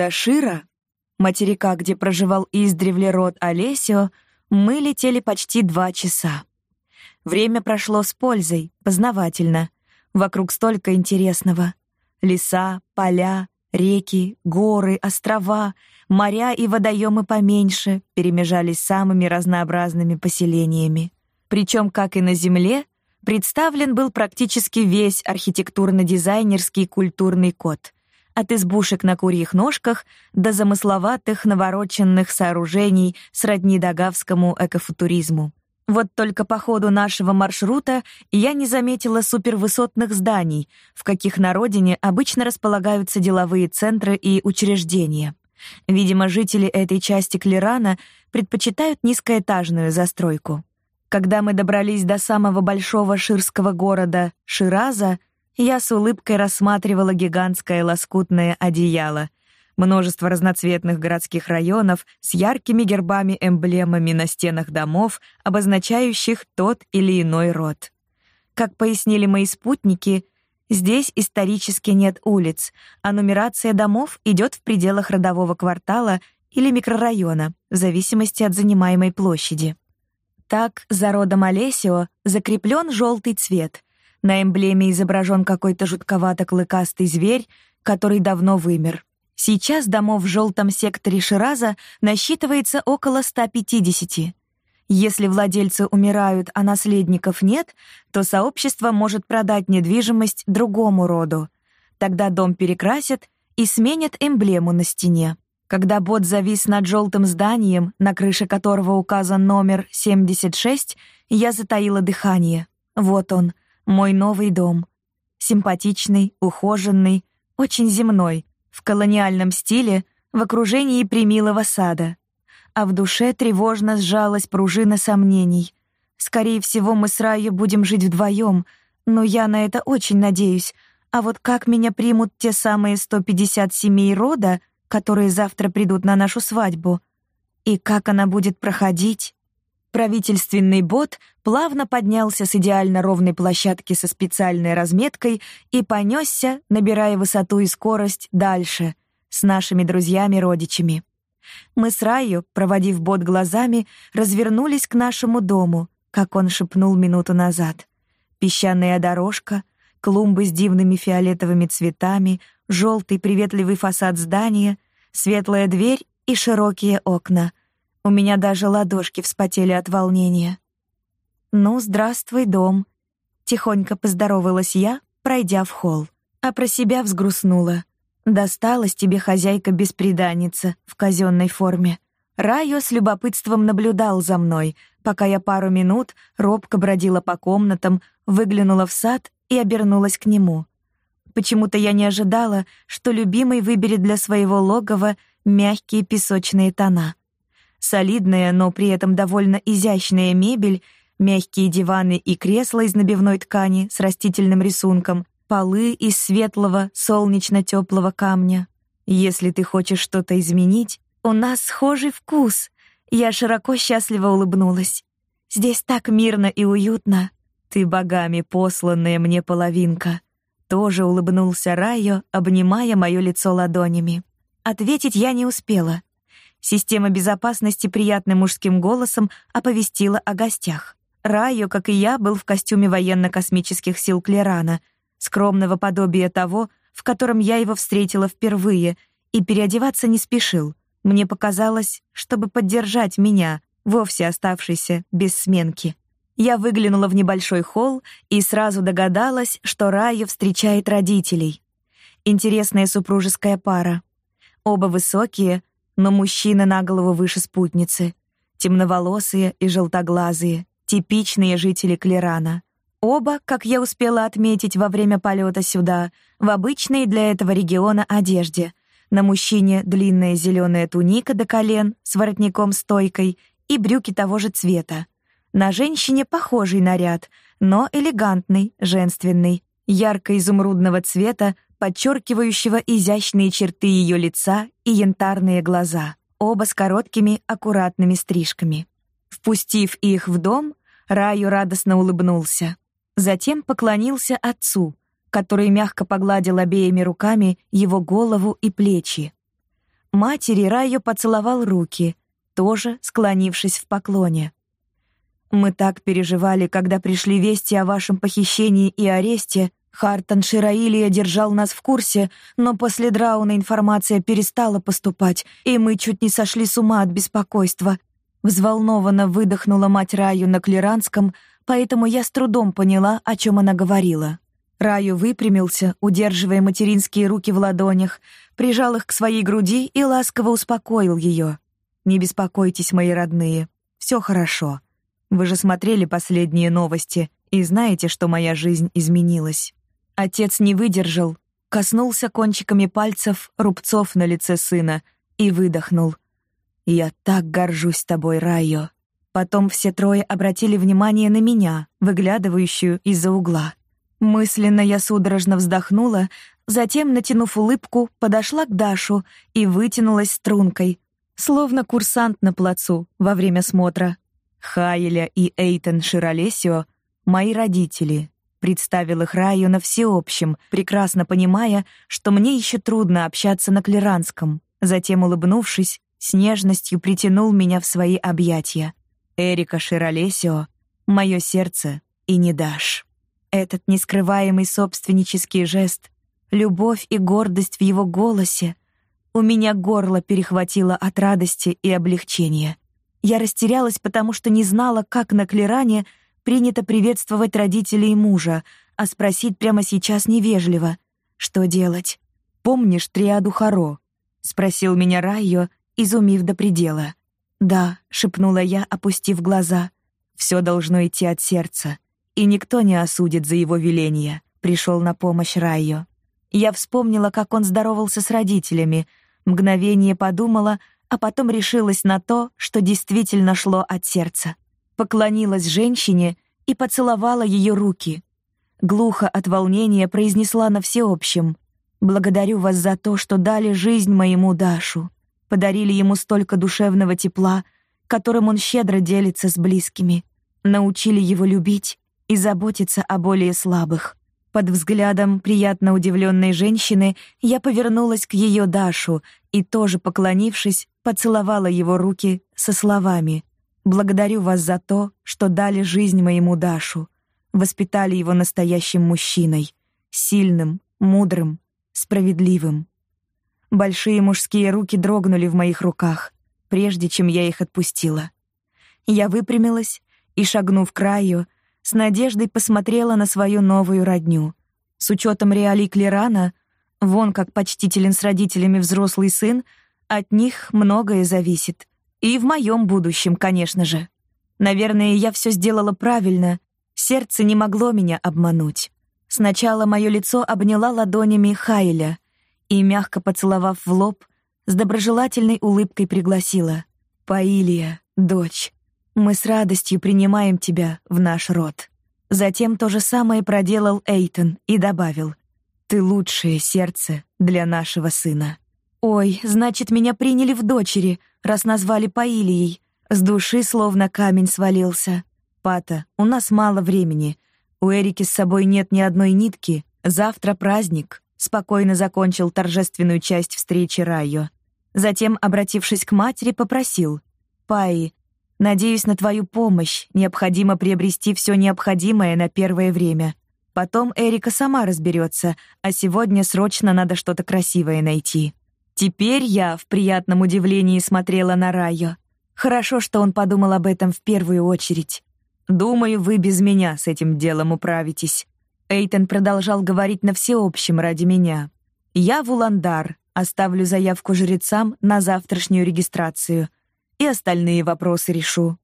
До Шира, материка, где проживал издревле род Олесио, мы летели почти два часа. Время прошло с пользой, познавательно. Вокруг столько интересного. Леса, поля, реки, горы, острова, моря и водоемы поменьше перемежались самыми разнообразными поселениями. Причем, как и на Земле, представлен был практически весь архитектурно-дизайнерский культурный код — от избушек на курьих ножках до замысловатых навороченных сооружений сродни дагавскому экофутуризму. Вот только по ходу нашего маршрута я не заметила супервысотных зданий, в каких на родине обычно располагаются деловые центры и учреждения. Видимо, жители этой части Клерана предпочитают низкоэтажную застройку. Когда мы добрались до самого большого ширского города Шираза, я с улыбкой рассматривала гигантское лоскутное одеяло, множество разноцветных городских районов с яркими гербами-эмблемами на стенах домов, обозначающих тот или иной род. Как пояснили мои спутники, здесь исторически нет улиц, а нумерация домов идет в пределах родового квартала или микрорайона, в зависимости от занимаемой площади. Так, за родом Олесио закреплен желтый цвет. На эмблеме изображен какой-то жутковато-клыкастый зверь, который давно вымер. Сейчас домов в желтом секторе Шираза насчитывается около 150. Если владельцы умирают, а наследников нет, то сообщество может продать недвижимость другому роду. Тогда дом перекрасят и сменят эмблему на стене. Когда бот завис над желтым зданием, на крыше которого указан номер 76, я затаила дыхание. Вот он, мой новый дом. Симпатичный, ухоженный, очень земной, в колониальном стиле, в окружении примилого сада. А в душе тревожно сжалась пружина сомнений. Скорее всего, мы с Раю будем жить вдвоем, но я на это очень надеюсь. А вот как меня примут те самые 150 семей рода, которые завтра придут на нашу свадьбу? И как она будет проходить? Правительственный бот плавно поднялся с идеально ровной площадки со специальной разметкой и понесся, набирая высоту и скорость, дальше, с нашими друзьями-родичами. Мы с Раю, проводив бот глазами, развернулись к нашему дому, как он шепнул минуту назад. Песчаная дорожка, клумбы с дивными фиолетовыми цветами, желтый приветливый фасад здания, светлая дверь и широкие окна — у меня даже ладошки вспотели от волнения. «Ну, здравствуй, дом», — тихонько поздоровалась я, пройдя в холл, а про себя взгрустнула. «Досталась тебе хозяйка-бесприданница в казенной форме». Райо с любопытством наблюдал за мной, пока я пару минут робко бродила по комнатам, выглянула в сад и обернулась к нему. Почему-то я не ожидала, что любимый выберет для своего логова мягкие песочные тона. Солидная, но при этом довольно изящная мебель, мягкие диваны и кресла из набивной ткани с растительным рисунком, полы из светлого, солнечно-теплого камня. Если ты хочешь что-то изменить, у нас схожий вкус. Я широко счастливо улыбнулась. Здесь так мирно и уютно. Ты богами посланная мне половинка. Тоже улыбнулся Райо, обнимая моё лицо ладонями. Ответить я не успела. Система безопасности приятным мужским голосом оповестила о гостях. Райо, как и я, был в костюме военно-космических сил Клерана, скромного подобия того, в котором я его встретила впервые, и переодеваться не спешил. Мне показалось, чтобы поддержать меня, вовсе оставшийся без сменки. Я выглянула в небольшой холл и сразу догадалась, что Райо встречает родителей. Интересная супружеская пара. Оба высокие, но мужчины на голову выше спутницы, темноволосые и желтоглазые, типичные жители Клерана. Оба, как я успела отметить во время полета сюда, в обычной для этого региона одежде. На мужчине длинная зеленая туника до колен с воротником-стойкой и брюки того же цвета. На женщине похожий наряд, но элегантный, женственный, ярко-изумрудного цвета подчеркивающего изящные черты ее лица и янтарные глаза, оба с короткими, аккуратными стрижками. Впустив их в дом, Раю радостно улыбнулся. Затем поклонился отцу, который мягко погладил обеими руками его голову и плечи. Матери Райо поцеловал руки, тоже склонившись в поклоне. Мы так переживали, когда пришли вести о вашем похищении и аресте. Хартон Шираилия держал нас в курсе, но после Драуна информация перестала поступать, и мы чуть не сошли с ума от беспокойства. Взволнованно выдохнула мать Раю на клеранском, поэтому я с трудом поняла, о чем она говорила. Раю выпрямился, удерживая материнские руки в ладонях, прижал их к своей груди и ласково успокоил ее. «Не беспокойтесь, мои родные, все хорошо. Вы же смотрели последние новости и знаете, что моя жизнь изменилась». Отец не выдержал, коснулся кончиками пальцев рубцов на лице сына и выдохнул. «Я так горжусь тобой, Райо». Потом все трое обратили внимание на меня, выглядывающую из-за угла. Мысленно я судорожно вздохнула, затем, натянув улыбку, подошла к Дашу и вытянулась стрункой, словно курсант на плацу во время смотра. Хайля и Эйтон Широлесио — мои родители. Представил их Раю на всеобщем, прекрасно понимая, что мне еще трудно общаться на клеранском. Затем, улыбнувшись, с нежностью притянул меня в свои объятия. Эрика Широлесио — мое сердце и не дашь. Этот нескрываемый собственнический жест, любовь и гордость в его голосе. У меня горло перехватило от радости и облегчения. Я растерялась, потому что не знала, как на Клеране принято приветствовать родителей мужа, а спросить прямо сейчас невежливо. Что делать? «Помнишь триаду Харо?» — спросил меня Райо, изумив до предела. «Да», — шепнула я, опустив глаза. «Все должно идти от сердца и никто не осудит за его веление. Пришел на помощь Райо. Я вспомнила, как он здоровался с родителями, мгновение подумала, а потом решилась на то, что действительно шло от сердца. Поклонилась женщине и поцеловала ее руки. Глухо от волнения произнесла на всеобщем: "Благодарю вас за то, что дали жизнь моему Дашу, подарили ему столько душевного тепла, которым он щедро делится с близкими, научили его любить и заботиться о более слабых. Под взглядом приятно удивленной женщины я повернулась к ее Дашу и тоже поклонившись, поцеловала его руки со словами: "Благодарю вас за то, что дали жизнь моему Дашу, воспитали его настоящим мужчиной, сильным, мудрым, справедливым". Большие мужские руки дрогнули в моих руках, прежде чем я их отпустила. Я выпрямилась и, шагнув к краю, с надеждой посмотрела на свою новую родню. С учетом реалий Клерана, вон как почтителен с родителями взрослый сын, от них многое зависит. И в моем будущем, конечно же. Наверное, я все сделала правильно. Сердце не могло меня обмануть. Сначала мое лицо обняла ладонями Хайля и, мягко поцеловав в лоб, с доброжелательной улыбкой пригласила. «Паилия, дочь, мы с радостью принимаем тебя в наш род. Затем то же самое проделал Эйтон и добавил: Ты лучшее сердце для нашего сына. Ой, значит, меня приняли в дочери, раз назвали Паилией. С души словно камень свалился. Пата, у нас мало времени. У Эрики с собой нет ни одной нитки. Завтра праздник. Спокойно закончил торжественную часть встречи Райо. Затем, обратившись к матери, попросил: "Паи, Надеюсь на твою помощь. Необходимо приобрести все необходимое на первое время. Потом Эрика сама разберется, а сегодня срочно надо что-то красивое найти. Теперь я в приятном удивлении смотрела на Райо. Хорошо, что он подумал об этом в первую очередь. Думаю, вы без меня с этим делом управитесь. Эйтон продолжал говорить на всеобщем ради меня. Я в Уландар, оставлю заявку жрецам на завтрашнюю регистрацию — и остальные вопросы решу».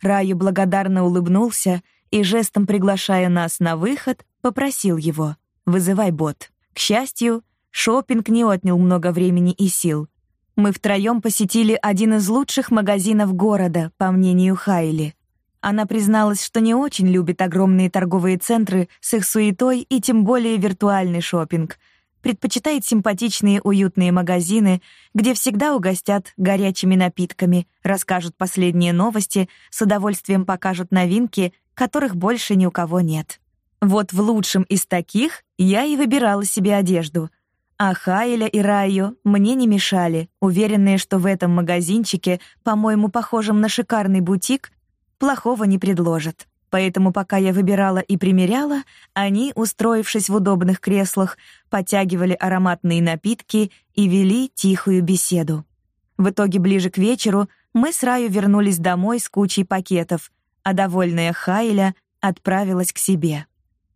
Раю благодарно улыбнулся и, жестом приглашая нас на выход, попросил его «Вызывай бот». К счастью, шопинг не отнял много времени и сил. Мы втроем посетили один из лучших магазинов города, по мнению Хайли. Она призналась, что не очень любит огромные торговые центры с их суетой и тем более виртуальный шопинг — предпочитает симпатичные уютные магазины, где всегда угостят горячими напитками, расскажут последние новости, с удовольствием покажут новинки, которых больше ни у кого нет. Вот в лучшем из таких я и выбирала себе одежду. А Хайля и Раю мне не мешали, уверенные, что в этом магазинчике, по-моему, похожем на шикарный бутик, плохого не предложат. Поэтому пока я выбирала и примеряла, они, устроившись в удобных креслах, потягивали ароматные напитки и вели тихую беседу. В итоге ближе к вечеру мы с Раю вернулись домой с кучей пакетов, а довольная Хайля отправилась к себе.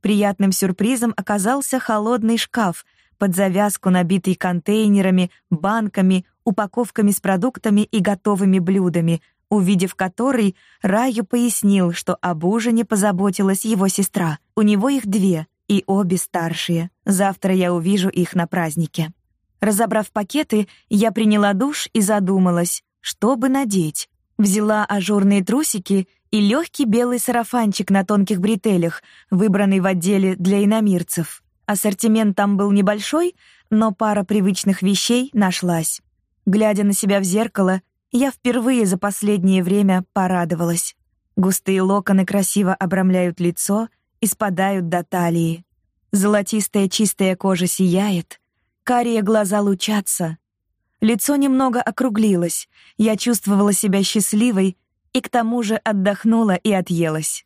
Приятным сюрпризом оказался холодный шкаф, под завязку набитый контейнерами, банками, упаковками с продуктами и готовыми блюдами, увидев который, Раю пояснил, что об ужине позаботилась его сестра. У него их две, и обе старшие. Завтра я увижу их на празднике. Разобрав пакеты, я приняла душ и задумалась, что бы надеть. Взяла ажурные трусики и легкий белый сарафанчик на тонких бретелях, выбранный в отделе для иномирцев. Ассортимент там был небольшой, но пара привычных вещей нашлась. Глядя на себя в зеркало, я впервые за последнее время порадовалась. Густые локоны красиво обрамляют лицо и спадают до талии. Золотистая чистая кожа сияет, карие глаза лучатся. Лицо немного округлилось, я чувствовала себя счастливой и к тому же отдохнула и отъелась.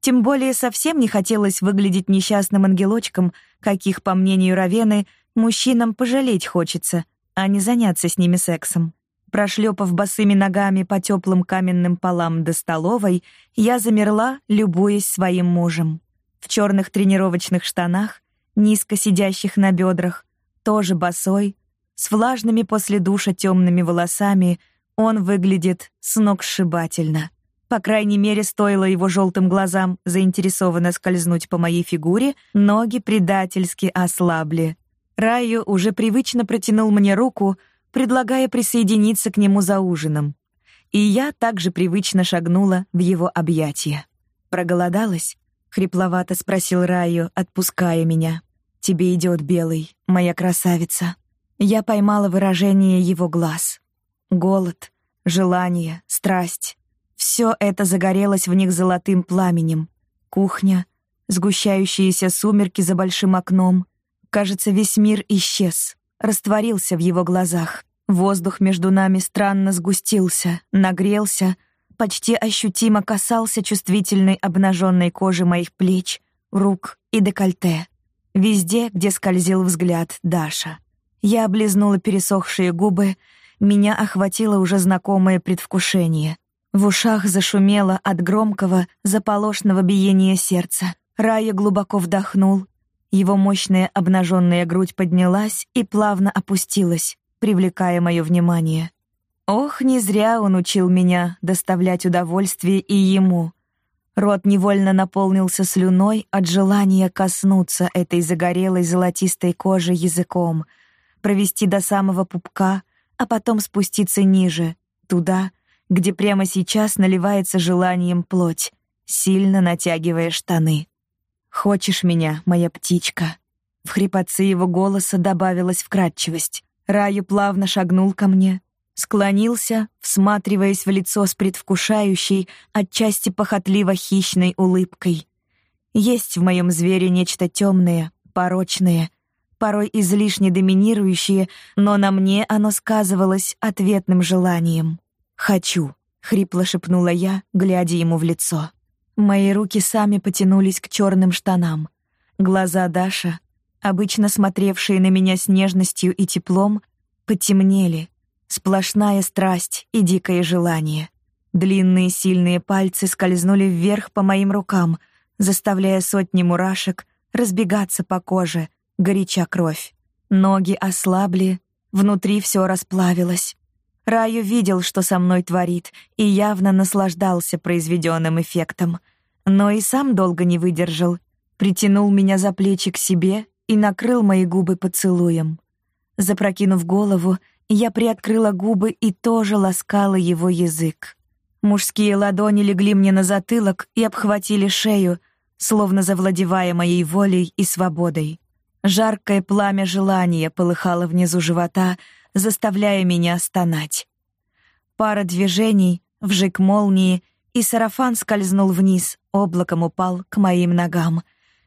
Тем более совсем не хотелось выглядеть несчастным ангелочком, каких, по мнению Равены, мужчинам пожалеть хочется, а не заняться с ними сексом. Прошлепав босыми ногами по теплым каменным полам до столовой, я замерла, любуясь своим мужем. В черных тренировочных штанах, низко сидящих на бедрах, тоже босой, с влажными после душа темными волосами, он выглядит сногсшибательно. По крайней мере, стоило его желтым глазам заинтересованно скользнуть по моей фигуре, ноги предательски ослабли. Раю уже привычно протянул мне руку, предлагая присоединиться к нему за ужином. И я также привычно шагнула в его объятия. «Проголодалась?» — хрипловато спросил Раю, отпуская меня. «Тебе идет белый, моя красавица». Я поймала выражение его глаз. Голод, желание, страсть. Все это загорелось в них золотым пламенем. Кухня, сгущающиеся сумерки за большим окном. Кажется, весь мир исчез, растворился в его глазах. Воздух между нами странно сгустился, нагрелся, почти ощутимо касался чувствительной обнаженной кожи моих плеч, рук и декольте. Везде, где скользил взгляд Даша. Я облизнула пересохшие губы, меня охватило уже знакомое предвкушение — в ушах зашумело от громкого, заполошного биения сердца. Рая глубоко вдохнул. Его мощная обнаженная грудь поднялась и плавно опустилась, привлекая мое внимание. Ох, не зря он учил меня доставлять удовольствие и ему. Рот невольно наполнился слюной от желания коснуться этой загорелой золотистой кожи языком, провести до самого пупка, а потом спуститься ниже, туда, где прямо сейчас наливается желанием плоть, сильно натягивая штаны. «Хочешь меня, моя птичка?» В хрипотце его голоса добавилась вкрадчивость. Раю плавно шагнул ко мне, склонился, всматриваясь в лицо с предвкушающей, отчасти похотливо хищной улыбкой. Есть в моем звере нечто темное, порочное, порой излишне доминирующее, но на мне оно сказывалось ответным желанием. «Хочу», — хрипло шепнула я, глядя ему в лицо. Мои руки сами потянулись к черным штанам. Глаза Даша, обычно смотревшие на меня с нежностью и теплом, потемнели. Сплошная страсть и дикое желание. Длинные сильные пальцы скользнули вверх по моим рукам, заставляя сотни мурашек разбегаться по коже, горяча кровь. Ноги ослабли, внутри все расплавилось. Раю видел, что со мной творит, и явно наслаждался произведенным эффектом. Но и сам долго не выдержал. Притянул меня за плечи к себе и накрыл мои губы поцелуем. Запрокинув голову, я приоткрыла губы и тоже ласкала его язык. Мужские ладони легли мне на затылок и обхватили шею, словно завладевая моей волей и свободой. Жаркое пламя желания полыхало внизу живота, заставляя меня стонать. Пара движений, вжик молнии, и сарафан скользнул вниз, облаком упал к моим ногам.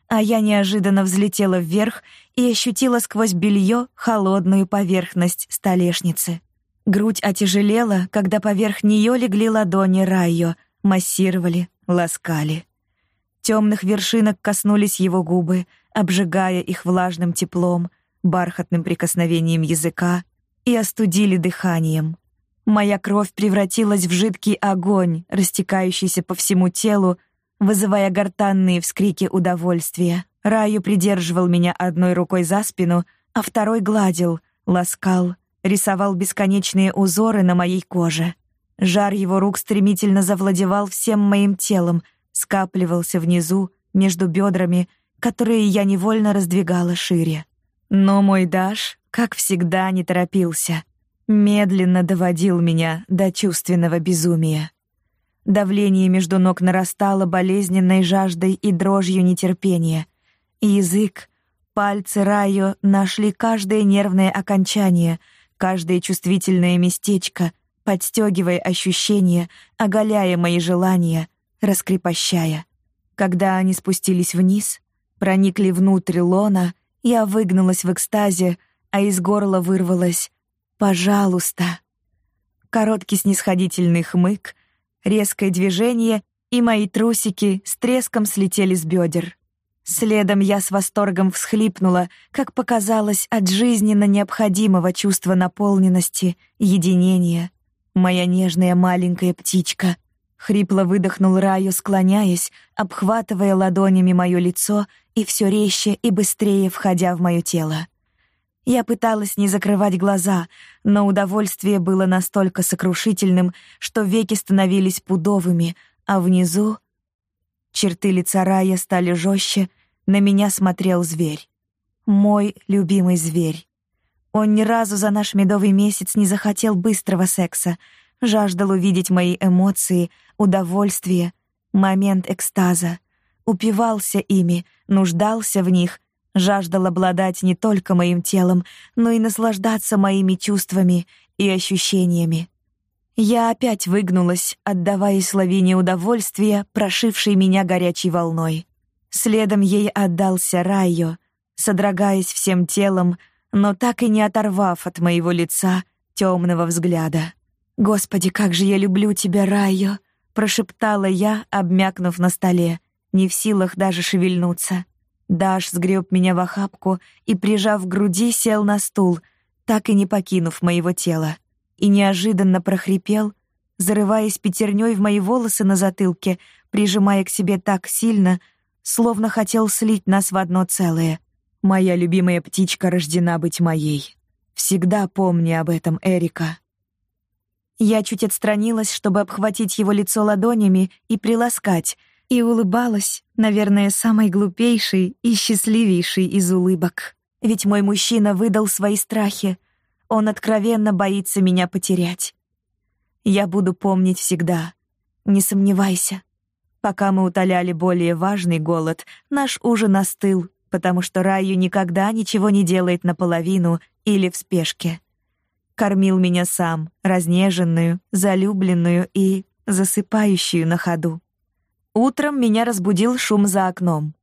а я неожиданно взлетела вверх и ощутила сквозь белье холодную поверхность столешницы. Грудь отяжелела, когда поверх нее легли ладони Райо, массировали, ласкали. Темных вершинок коснулись его губы, обжигая их влажным теплом, бархатным прикосновением языка и остудили дыханием. Моя кровь превратилась в жидкий огонь, растекающийся по всему телу, вызывая гортанные вскрики удовольствия. Раю придерживал меня одной рукой за спину, а второй гладил, ласкал, рисовал бесконечные узоры на моей коже. Жар его рук стремительно завладевал всем моим телом, скапливался внизу, между бедрами, которые я невольно раздвигала шире. Но мой Даш, как всегда, не торопился. Медленно доводил меня до чувственного безумия. Давление между ног нарастало болезненной жаждой и дрожью нетерпения. Язык, пальцы Райо нашли каждое нервное окончание, каждое чувствительное местечко, подстегивая ощущения, оголяя мои желания, раскрепощая. Когда они спустились вниз, проникли внутрь лона, я выгнулась в экстазе, а из горла вырвалось «Пожалуйста». Короткий снисходительный хмык, резкое движение, и мои трусики с треском слетели с бедер. Следом я с восторгом всхлипнула, как показалось, от жизненно необходимого чувства наполненности, единения. Моя нежная маленькая птичка. Хрипло выдохнул Раю, склоняясь, обхватывая ладонями мое лицо и все резче и быстрее входя в мое тело. Я пыталась не закрывать глаза, но удовольствие было настолько сокрушительным, что веки становились пудовыми, а внизу черты лица Рая стали жестче, на меня смотрел зверь. Мой любимый зверь. Он ни разу за наш медовый месяц не захотел быстрого секса, жаждал увидеть мои эмоции, удовольствие, момент экстаза, упивался ими, нуждался в них жаждал обладать не только моим телом, но и наслаждаться моими чувствами и ощущениями. Я опять выгнулась, отдаваясь лавине удовольствия, прошившей меня горячей волной. Следом ей отдался Райо, содрогаясь всем телом, но так и не оторвав от моего лица темного взгляда. «Господи, как же я люблю тебя, Райо!» — прошептала я, обмякнув на столе, не в силах даже шевельнуться. Даш сгреб меня в охапку и, прижав к груди, сел на стул, так и не покинув моего тела, и неожиданно прохрипел, зарываясь пятерней в мои волосы на затылке, прижимая к себе так сильно, словно хотел слить нас в одно целое. Моя любимая птичка рождена быть моей. Всегда помни об этом, Эрика. Я чуть отстранилась, чтобы обхватить его лицо ладонями и приласкать — и улыбалась, наверное, самой глупейшей и счастливейшей из улыбок. Ведь мой мужчина выдал свои страхи. Он откровенно боится меня потерять. Я буду помнить всегда. Не сомневайся. Пока мы утоляли более важный голод, наш ужин остыл, потому что Раю никогда ничего не делает наполовину или в спешке. Кормил меня сам, разнеженную, залюбленную и засыпающую на ходу. Утром меня разбудил шум за окном.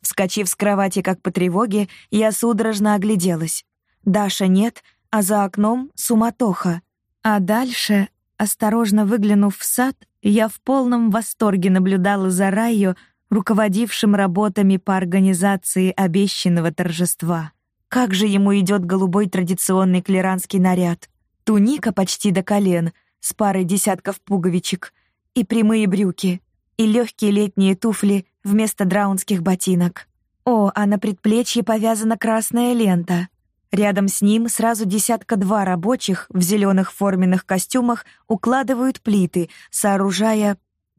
Вскочив с кровати как по тревоге, я судорожно огляделась. Даша нет, а за окном суматоха. А дальше, осторожно выглянув в сад, я в полном восторге наблюдала за Райо, руководившим работами по организации обещанного торжества. Как же ему идет голубой традиционный клеранский наряд. Туника почти до колен, с парой десятков пуговичек, и прямые брюки — и легкие летние туфли вместо драунских ботинок. О, а на предплечье повязана красная лента. Рядом с ним сразу десятка-два рабочих в зеленых форменных костюмах укладывают плиты, сооружая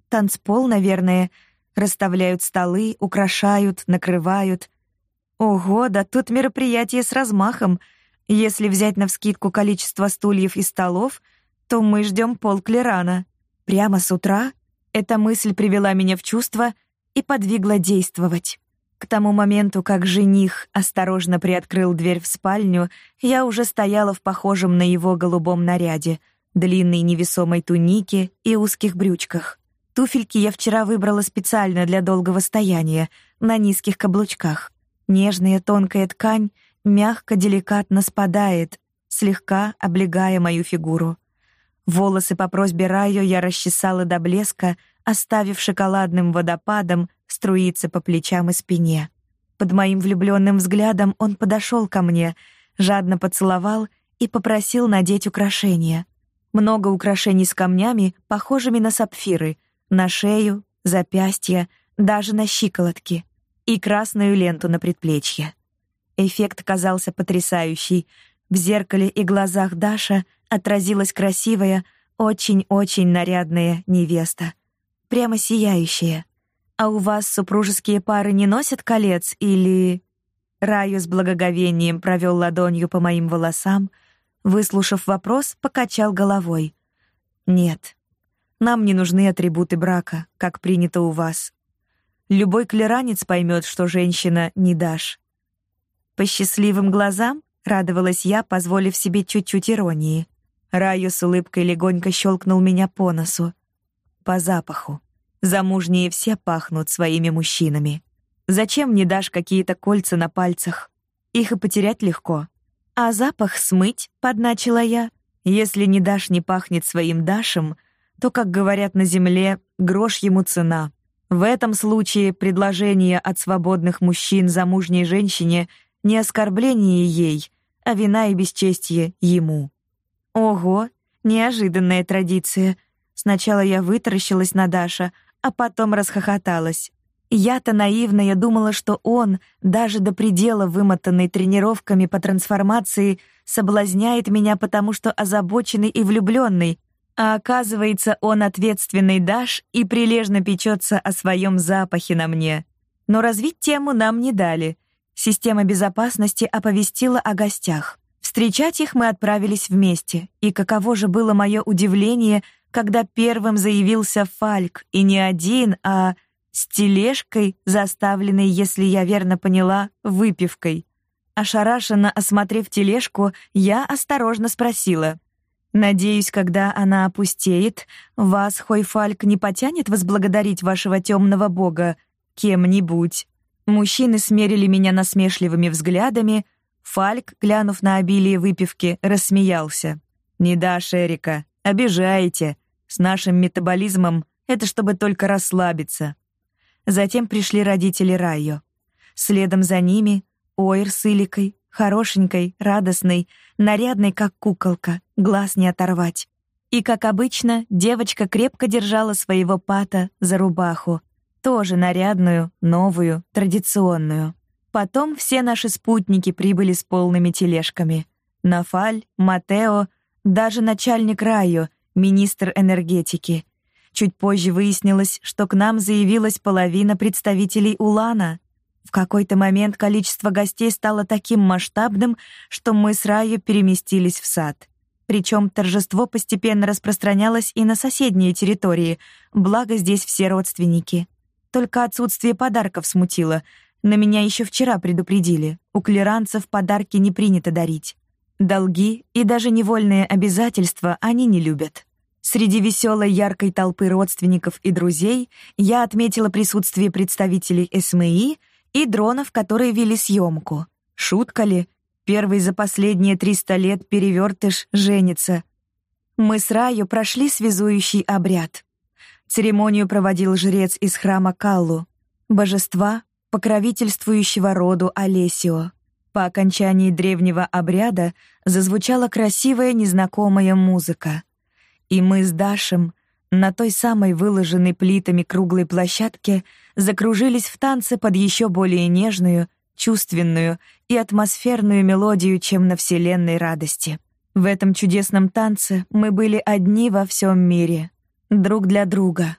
танцпол, наверное, расставляют столы, украшают, накрывают. Ого, да тут мероприятие с размахом. Если взять навскидку количество стульев и столов, то мы ждем полклерана. Прямо с утра — эта мысль привела меня в чувство и подвигла действовать. К тому моменту, как жених осторожно приоткрыл дверь в спальню, я уже стояла в похожем на его голубом наряде, длинной невесомой тунике и узких брючках. Туфельки я вчера выбрала специально для долгого стояния, на низких каблучках. Нежная тонкая ткань мягко, деликатно спадает, слегка облегая мою фигуру. Волосы по просьбе Райо я расчесала до блеска, оставив шоколадным водопадом струиться по плечам и спине. Под моим влюбленным взглядом он подошел ко мне, жадно поцеловал и попросил надеть украшения. Много украшений с камнями, похожими на сапфиры, на шею, запястья, даже на щиколотки и красную ленту на предплечье. Эффект казался потрясающий. В зеркале и глазах Даша отразилась красивая, очень-очень нарядная невеста. Прямо сияющая. А у вас супружеские пары не носят колец или Раю с благоговением провел ладонью по моим волосам, выслушав вопрос, покачал головой. Нет. Нам не нужны атрибуты брака, как принято у вас. Любой клеранец поймет, что женщина не дашь. По счастливым глазам радовалась я, позволив себе чуть-чуть иронии. Раю с улыбкой легонько щелкнул меня по носу. По запаху. Замужние все пахнут своими мужчинами. Зачем не дашь какие-то кольца на пальцах? Их и потерять легко. А запах смыть, подначила я. Если не дашь не пахнет своим дашем, то, как говорят на земле, грош ему цена. В этом случае предложение от свободных мужчин замужней женщине не оскорбление ей, а вина и бесчестие ему. Ого, неожиданная традиция. Сначала я вытаращилась на Даша, а потом расхохоталась. Я-то наивная думала, что он, даже до предела вымотанный тренировками по трансформации, соблазняет меня потому, что озабоченный и влюбленный, а оказывается, он ответственный Даш и прилежно печется о своем запахе на мне. Но развить тему нам не дали. Система безопасности оповестила о гостях. Встречать их мы отправились вместе, и каково же было мое удивление, когда первым заявился Фальк, и не один, а с тележкой, заставленной, если я верно поняла, выпивкой. Ошарашенно осмотрев тележку, я осторожно спросила: Надеюсь, когда она опустеет, вас Хойфальк не потянет возблагодарить вашего темного бога кем-нибудь. Мужчины смерили меня насмешливыми взглядами. Фальк, глянув на обилие выпивки, рассмеялся. «Не да, Шерика, обижаете. С нашим метаболизмом это чтобы только расслабиться». Затем пришли родители Райо. Следом за ними Ойр с Иликой, хорошенькой, радостной, нарядной, как куколка, глаз не оторвать. И, как обычно, девочка крепко держала своего пата за рубаху, тоже нарядную, новую, традиционную. Потом все наши спутники прибыли с полными тележками. Нафаль, Матео, даже начальник Райо, министр энергетики. Чуть позже выяснилось, что к нам заявилась половина представителей Улана. В какой-то момент количество гостей стало таким масштабным, что мы с Раю переместились в сад. Причем торжество постепенно распространялось и на соседние территории, благо здесь все родственники. Только отсутствие подарков смутило. На меня еще вчера предупредили. У клеранцев подарки не принято дарить. Долги и даже невольные обязательства они не любят. Среди веселой яркой толпы родственников и друзей я отметила присутствие представителей СМИ — и дронов, которые вели съемку. Шутка ли? Первый за последние 300 лет перевертыш женится. Мы с Раю прошли связующий обряд. Церемонию проводил жрец из храма Каллу, божества, покровительствующего роду Олесио. По окончании древнего обряда зазвучала красивая незнакомая музыка. И мы с Дашем на той самой выложенной плитами круглой площадке закружились в танце под еще более нежную, чувственную и атмосферную мелодию, чем на вселенной радости. В этом чудесном танце мы были одни во всем мире, друг для друга.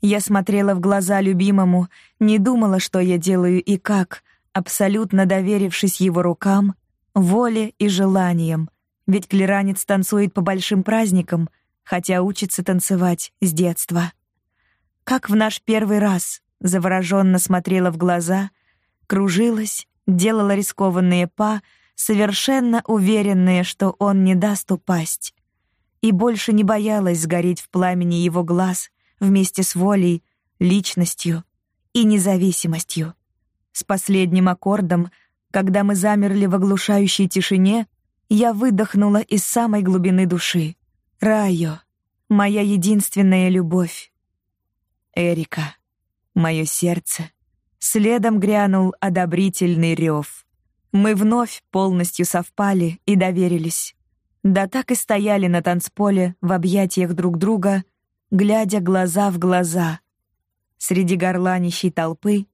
Я смотрела в глаза любимому, не думала, что я делаю и как, абсолютно доверившись его рукам, воле и желаниям. Ведь клеранец танцует по большим праздникам — хотя учится танцевать с детства. Как в наш первый раз, завороженно смотрела в глаза, кружилась, делала рискованные па, совершенно уверенная, что он не даст упасть. И больше не боялась сгореть в пламени его глаз, вместе с волей, личностью и независимостью. С последним аккордом, когда мы замерли в оглушающей тишине, я выдохнула из самой глубины души. «Райо, моя единственная любовь». «Эрика, мое сердце». Следом грянул одобрительный рев. Мы вновь полностью совпали и доверились. Да так и стояли на танцполе в объятиях друг друга, глядя глаза в глаза. Среди горланищей толпы,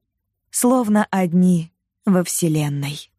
словно одни во Вселенной.